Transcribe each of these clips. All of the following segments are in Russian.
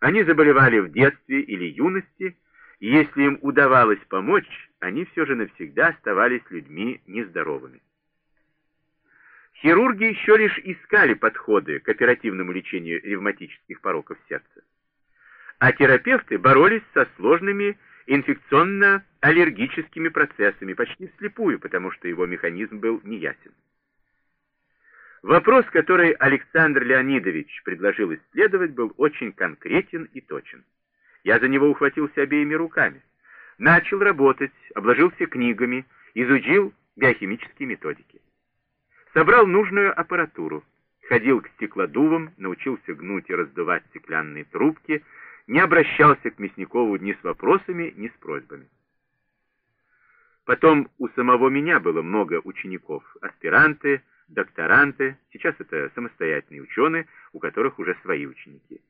Они заболевали в детстве или юности, и если им удавалось помочь, они все же навсегда оставались людьми нездоровыми. Хирурги еще лишь искали подходы к оперативному лечению ревматических пороков сердца, а терапевты боролись со сложными инфекционно-аллергическими процессами почти вслепую, потому что его механизм был неясен. Вопрос, который Александр Леонидович предложил исследовать, был очень конкретен и точен. Я за него ухватился обеими руками. Начал работать, обложился книгами, изучил биохимические методики. Собрал нужную аппаратуру, ходил к стеклодувам, научился гнуть и раздувать стеклянные трубки, не обращался к Мясникову ни с вопросами, ни с просьбами. Потом у самого меня было много учеников, аспиранты, докторанты, сейчас это самостоятельные ученые, у которых уже свои ученики.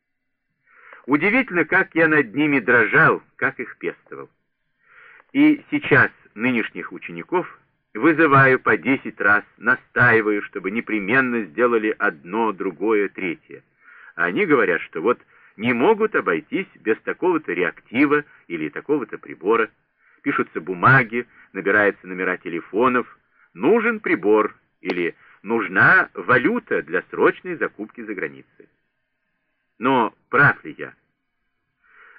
Удивительно, как я над ними дрожал, как их пестовал. И сейчас нынешних учеников вызываю по десять раз, настаиваю, чтобы непременно сделали одно, другое, третье. А они говорят, что вот не могут обойтись без такого-то реактива или такого-то прибора. Пишутся бумаги, набираются номера телефонов. Нужен прибор или нужна валюта для срочной закупки за границей. Но прав ли я?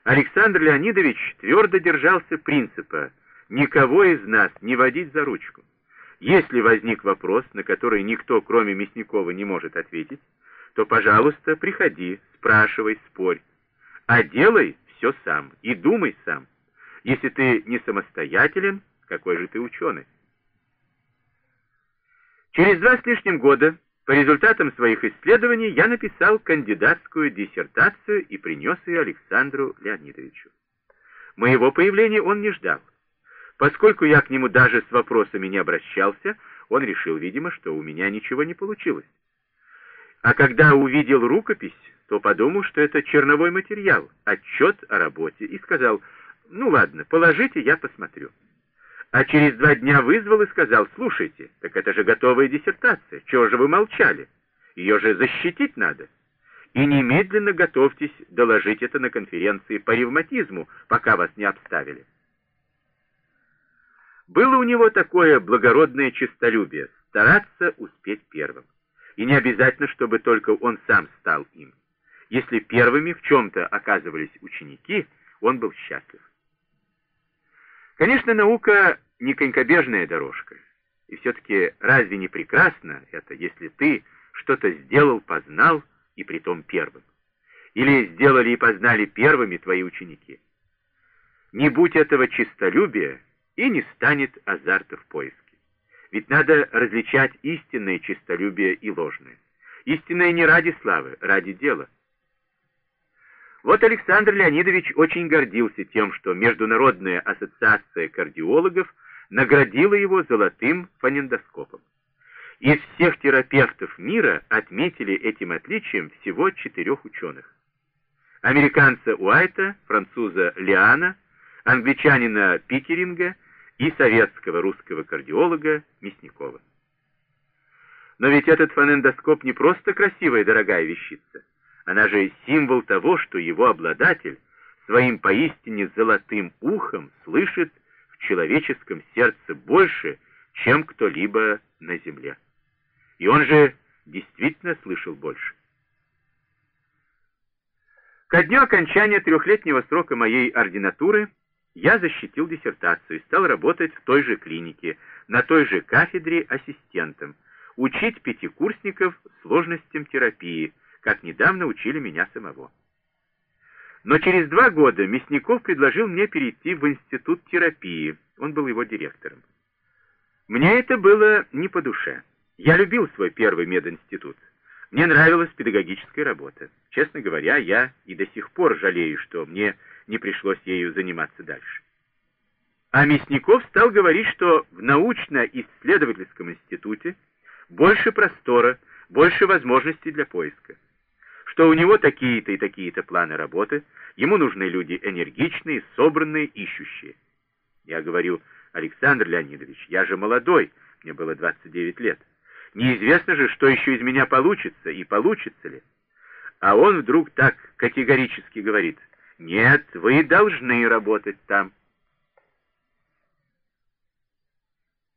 Александр Леонидович твердо держался принципа никого из нас не водить за ручку. Если возник вопрос, на который никто, кроме Мясникова, не может ответить, то, пожалуйста, приходи, спрашивай, спорь. А делай все сам и думай сам. Если ты не самостоятелен, какой же ты ученый? Через два с лишним года по результатам своих исследований я написал кандидатскую диссертацию и принес ее Александру Леонидовичу. Моего появления он не ждал. Поскольку я к нему даже с вопросами не обращался, он решил, видимо, что у меня ничего не получилось. А когда увидел рукопись, то подумал, что это черновой материал, отчет о работе, и сказал, ну ладно, положите, я посмотрю а через два дня вызвал и сказал, слушайте, так это же готовая диссертация, чего же вы молчали? Ее же защитить надо. И немедленно готовьтесь доложить это на конференции по ревматизму, пока вас не обставили. Было у него такое благородное честолюбие — стараться успеть первым. И не обязательно, чтобы только он сам стал им. Если первыми в чем-то оказывались ученики, он был счастлив. Конечно, наука не конькобежная дорожка. И все-таки разве не прекрасно это, если ты что-то сделал, познал, и притом первым? Или сделали и познали первыми твои ученики? Не будь этого чистолюбия, и не станет азарта в поиске. Ведь надо различать истинное чистолюбие и ложное. Истинное не ради славы, ради дела. Вот Александр Леонидович очень гордился тем, что Международная ассоциация кардиологов наградила его золотым фонендоскопом. Из всех терапевтов мира отметили этим отличием всего четырех ученых. Американца Уайта, француза Лиана, англичанина Пикеринга и советского русского кардиолога Мясникова. Но ведь этот фонендоскоп не просто красивая дорогая вещица. Она же символ того, что его обладатель своим поистине золотым ухом слышит в человеческом сердце больше, чем кто-либо на земле. И он же действительно слышал больше. Ко дню окончания трехлетнего срока моей ординатуры я защитил диссертацию и стал работать в той же клинике, на той же кафедре ассистентом, учить пятикурсников сложностям терапии, как недавно учили меня самого. Но через два года Мясников предложил мне перейти в институт терапии, он был его директором. Мне это было не по душе. Я любил свой первый мединститут. Мне нравилась педагогическая работа. Честно говоря, я и до сих пор жалею, что мне не пришлось ею заниматься дальше. А Мясников стал говорить, что в научно-исследовательском институте больше простора, больше возможностей для поиска что у него такие-то и такие-то планы работы, ему нужны люди энергичные, собранные, ищущие. Я говорю, Александр Леонидович, я же молодой, мне было 29 лет. Неизвестно же, что еще из меня получится, и получится ли. А он вдруг так категорически говорит, «Нет, вы должны работать там».